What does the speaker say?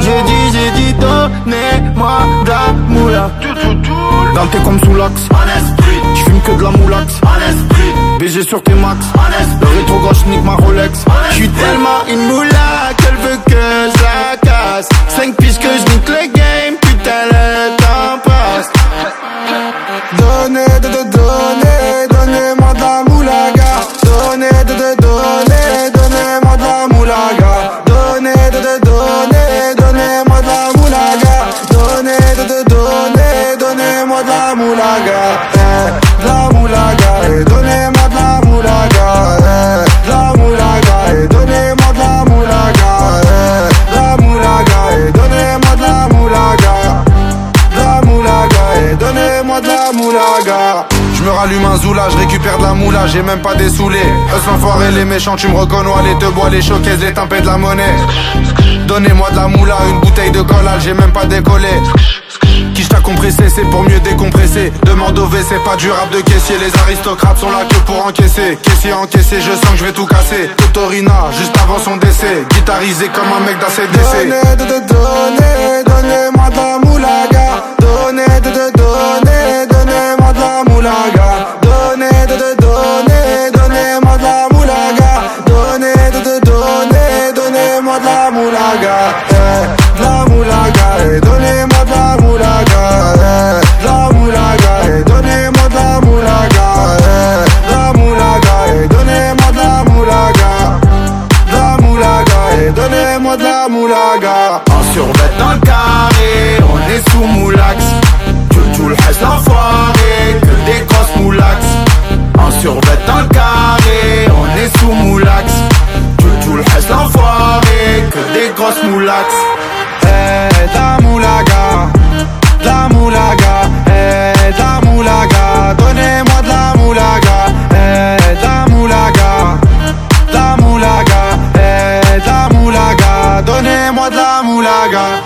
J'ai dit, j'ai dit, donnez-moi de la moula. Danté comme sous l'axe, en esprit. J'fume que de la moulax, en. BG sur tes max. Le rétro gauche nique ma Rolex. J'suis tellement une moula qu'elle veut que je la casse. 5 piges que j'nique le game, putain, le temps passe. Donnez, donnez, donnez. De la. Je me rallume un zoula, je récupère de la moula, j'ai même pas des saoulés. Eux l'enfoiré, les méchants, tu me reconnais, les te bois, les choquaises, les tempêtes de la monnaie. Donnez-moi de la moula, une bouteille de collal, j'ai même pas décollé. Qui t'a compressé, c'est pour mieux décompresser. Demande au V, c'est pas du rap de caissier. Les aristocrates sont là que pour encaisser. Caissier encaissé, je sens que je vais tout casser. Totorina, juste avant son décès. Guitarisé comme un mec d'ACDC. moi de la moulaga. En survêt dans le carré, on est sous moulax. Que tout le reste enfoiré, que des grosses moulax. En survêt dans le carré, on est sous moulax. Que tout le reste enfoiré, que des grosses moulax. Eh, la. Lager.